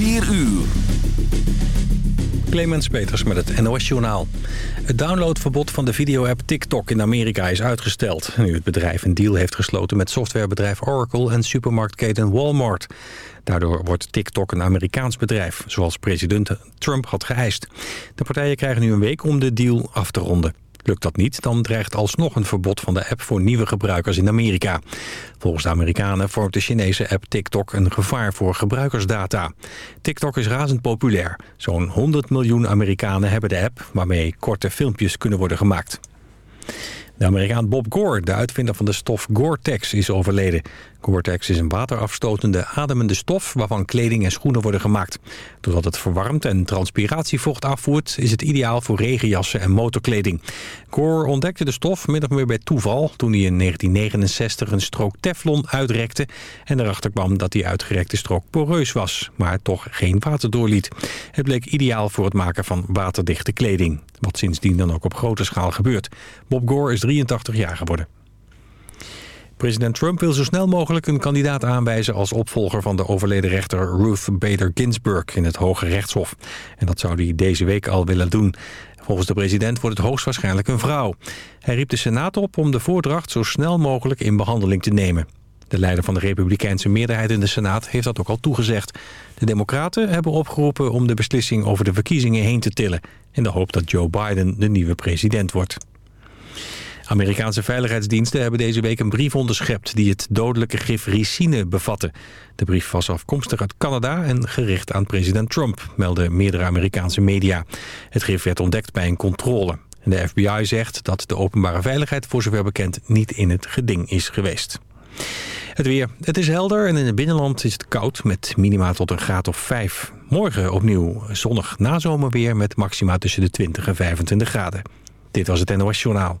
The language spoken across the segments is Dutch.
4 uur. Clemens Peters met het NOS-journaal. Het downloadverbod van de video-app TikTok in Amerika is uitgesteld... nu het bedrijf een deal heeft gesloten met softwarebedrijf Oracle... en supermarktketen Walmart. Daardoor wordt TikTok een Amerikaans bedrijf... zoals president Trump had geëist. De partijen krijgen nu een week om de deal af te ronden. Lukt dat niet, dan dreigt alsnog een verbod van de app voor nieuwe gebruikers in Amerika. Volgens de Amerikanen vormt de Chinese app TikTok een gevaar voor gebruikersdata. TikTok is razend populair. Zo'n 100 miljoen Amerikanen hebben de app waarmee korte filmpjes kunnen worden gemaakt. De Amerikaan Bob Gore, de uitvinder van de stof Gore-Tex, is overleden. Gore-Tex is een waterafstotende, ademende stof waarvan kleding en schoenen worden gemaakt. Doordat het verwarmt en transpiratievocht afvoert, is het ideaal voor regenjassen en motorkleding. Gore ontdekte de stof min of meer bij toeval toen hij in 1969 een strook teflon uitrekte en erachter kwam dat die uitgerekte strook poreus was, maar toch geen water doorliet. Het bleek ideaal voor het maken van waterdichte kleding, wat sindsdien dan ook op grote schaal gebeurt. Bob Gore is 83 jaar geworden. President Trump wil zo snel mogelijk een kandidaat aanwijzen... als opvolger van de overleden rechter Ruth Bader Ginsburg in het Hoge Rechtshof. En dat zou hij deze week al willen doen. Volgens de president wordt het hoogstwaarschijnlijk een vrouw. Hij riep de Senaat op om de voordracht zo snel mogelijk in behandeling te nemen. De leider van de republikeinse meerderheid in de Senaat heeft dat ook al toegezegd. De democraten hebben opgeroepen om de beslissing over de verkiezingen heen te tillen... in de hoop dat Joe Biden de nieuwe president wordt. Amerikaanse veiligheidsdiensten hebben deze week een brief onderschept... die het dodelijke gif ricine bevatte. De brief was afkomstig uit Canada en gericht aan president Trump... melden meerdere Amerikaanse media. Het gif werd ontdekt bij een controle. De FBI zegt dat de openbare veiligheid voor zover bekend... niet in het geding is geweest. Het weer. Het is helder en in het binnenland is het koud met minima tot een graad of 5. Morgen opnieuw zonnig nazomerweer met maxima tussen de 20 en 25 graden. Dit was het NOS Journaal.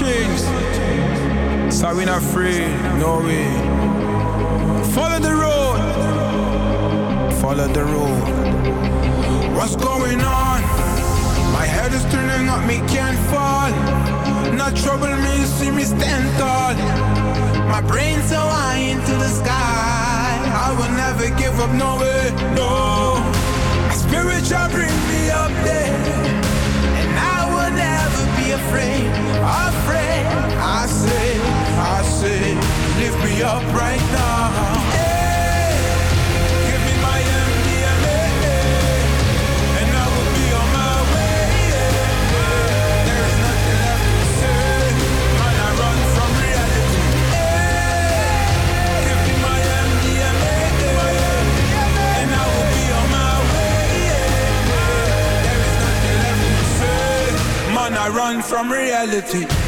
change. So we not free, no way. Follow the road, follow the road. What's going on? My head is turning up, me can't fall. Not trouble me, see me stand tall. My brain's so high into the sky. I will never give up, no way, no. My spiritual bring me up there afraid, afraid. I say, I say, lift me up right now. I run from reality.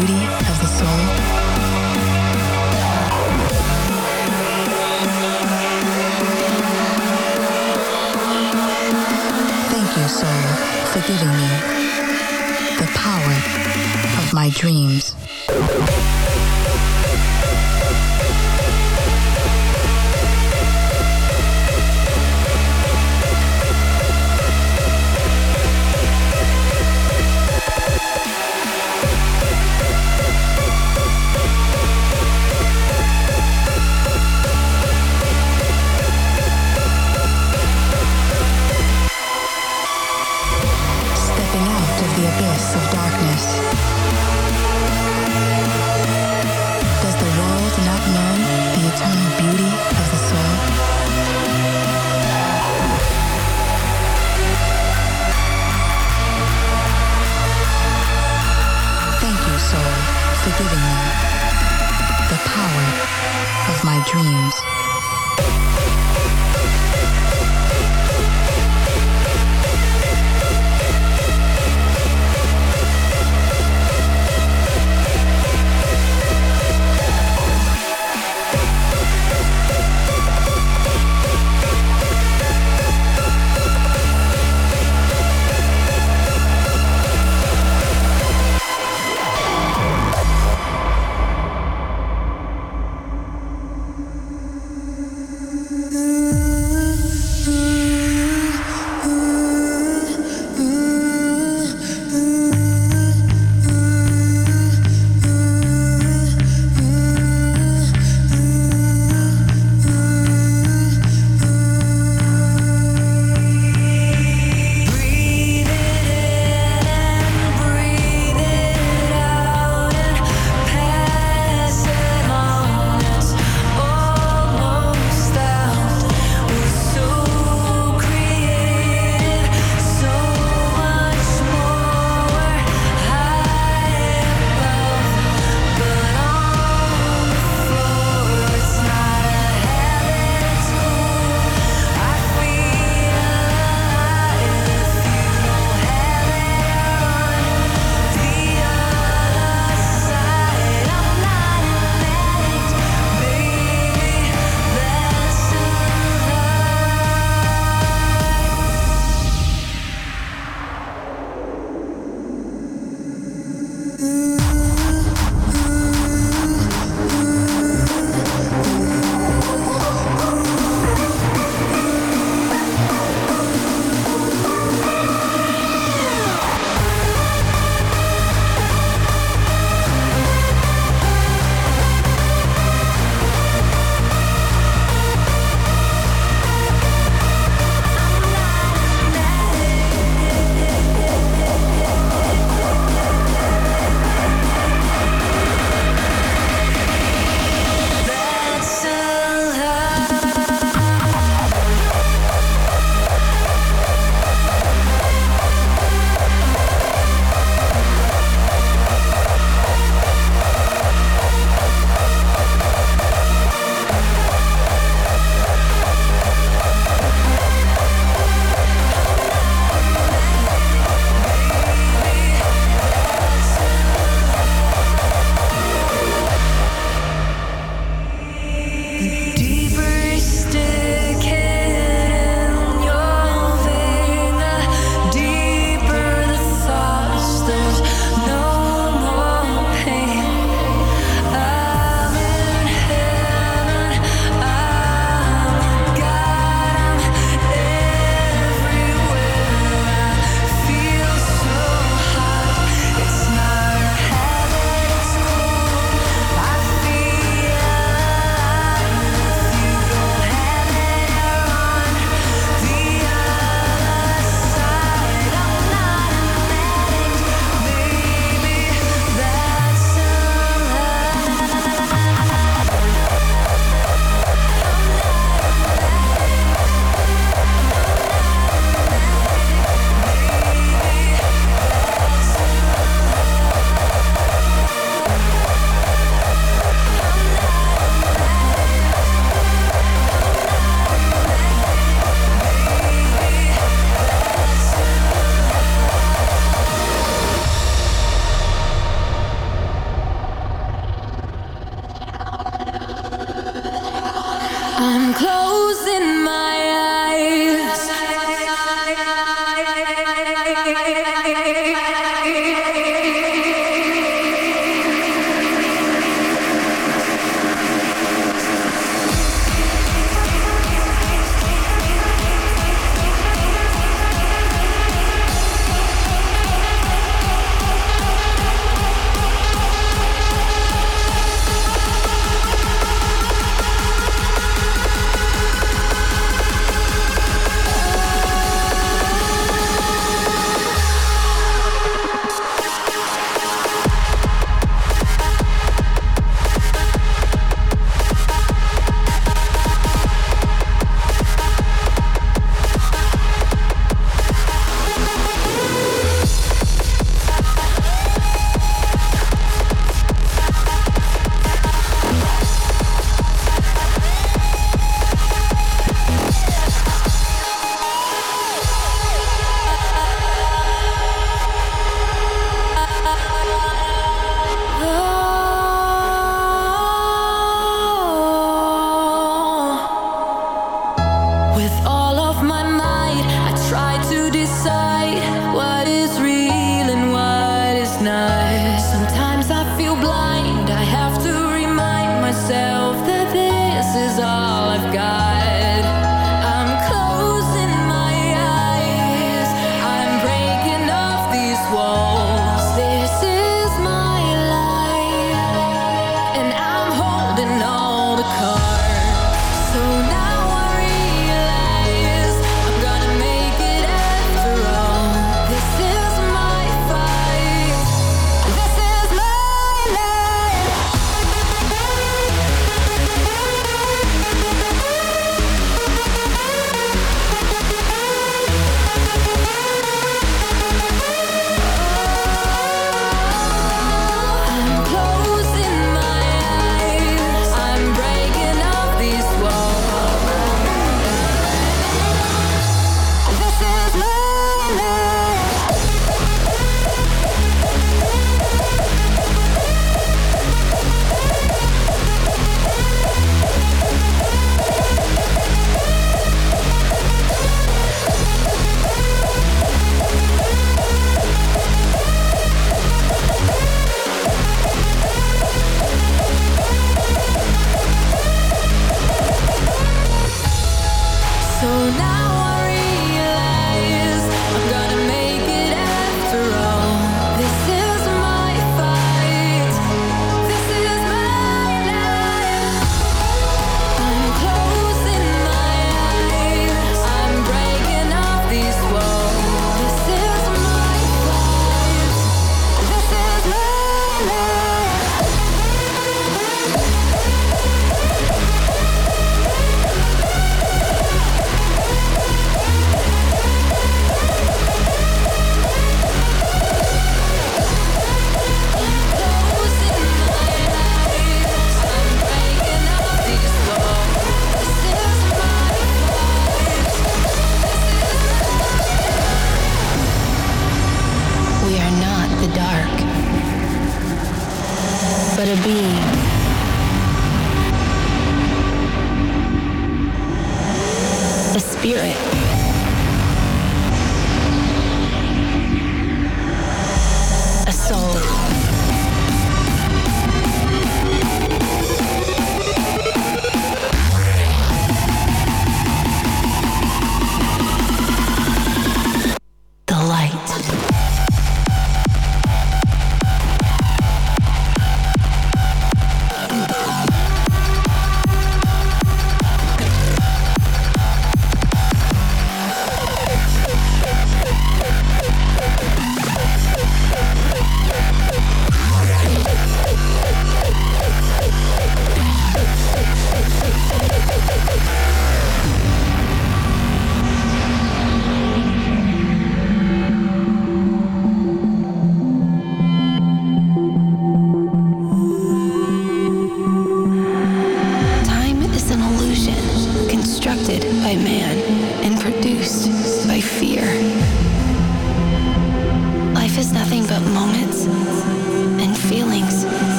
beauty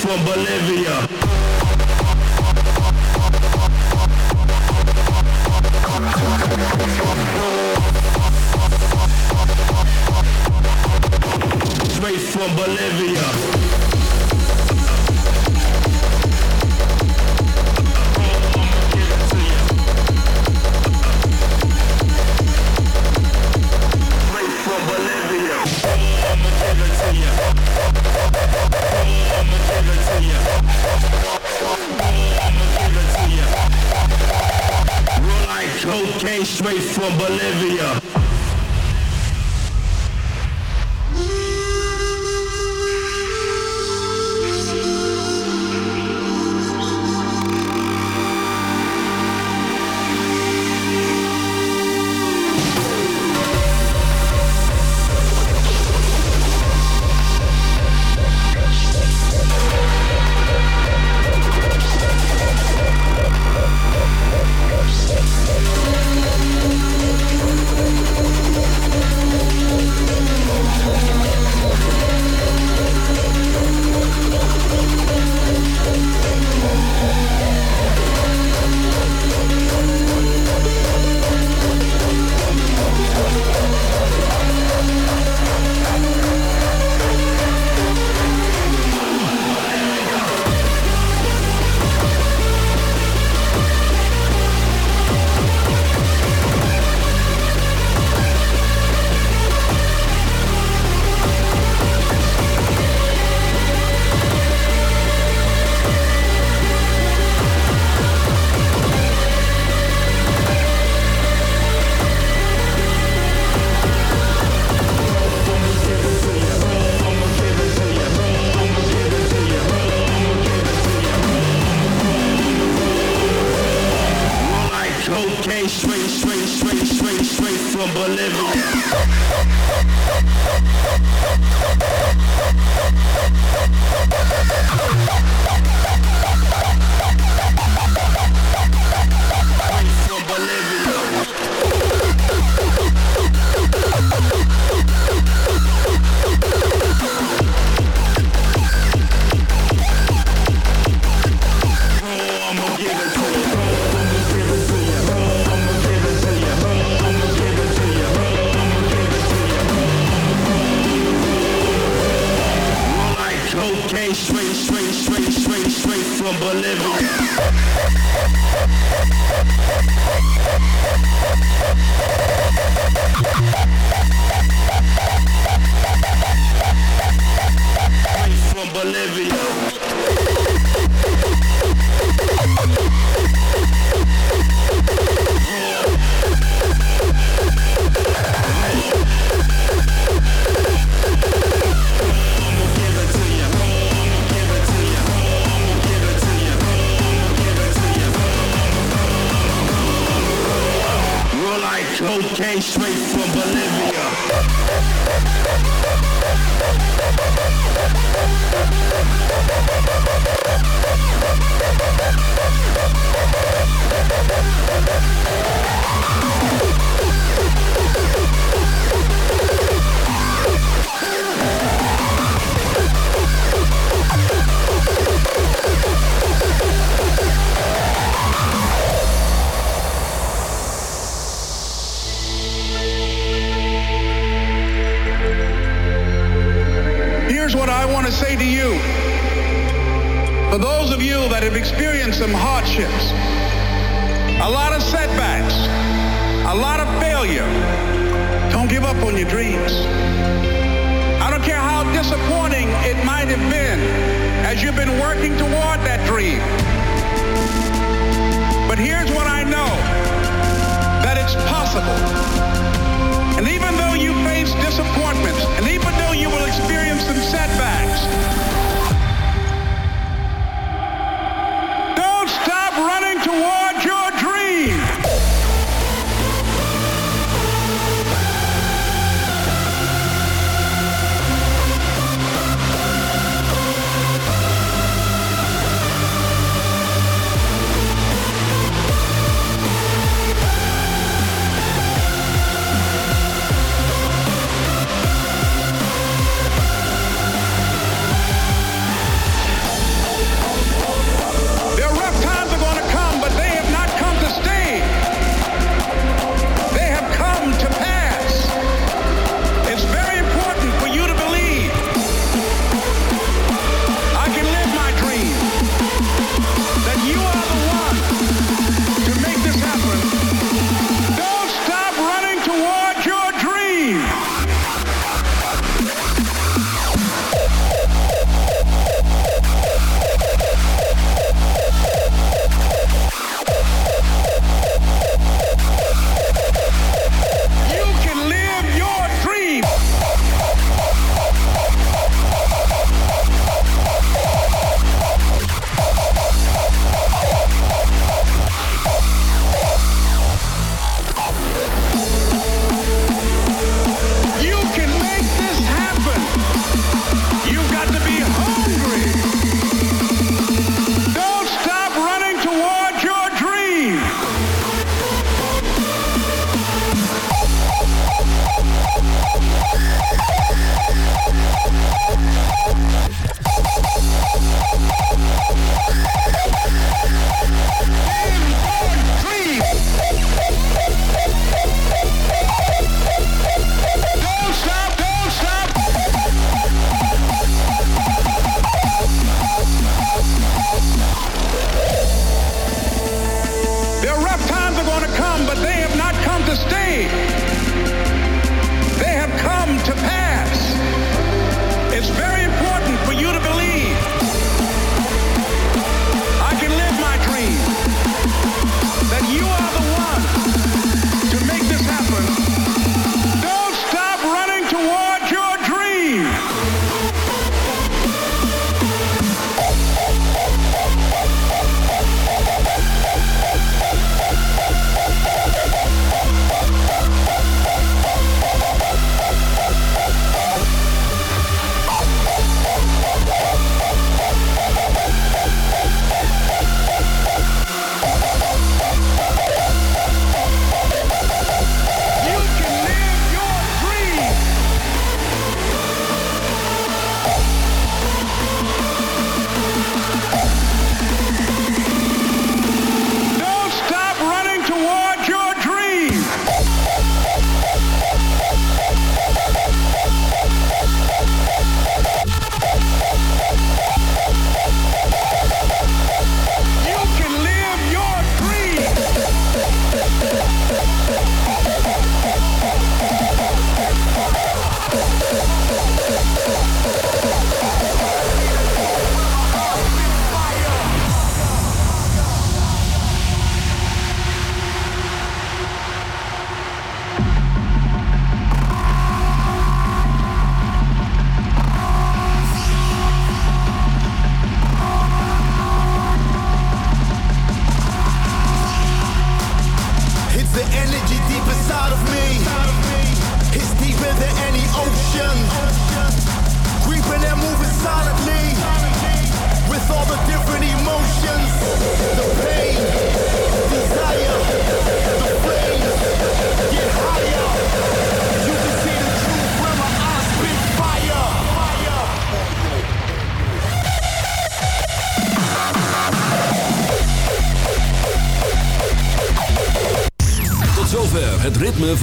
from Bolivia.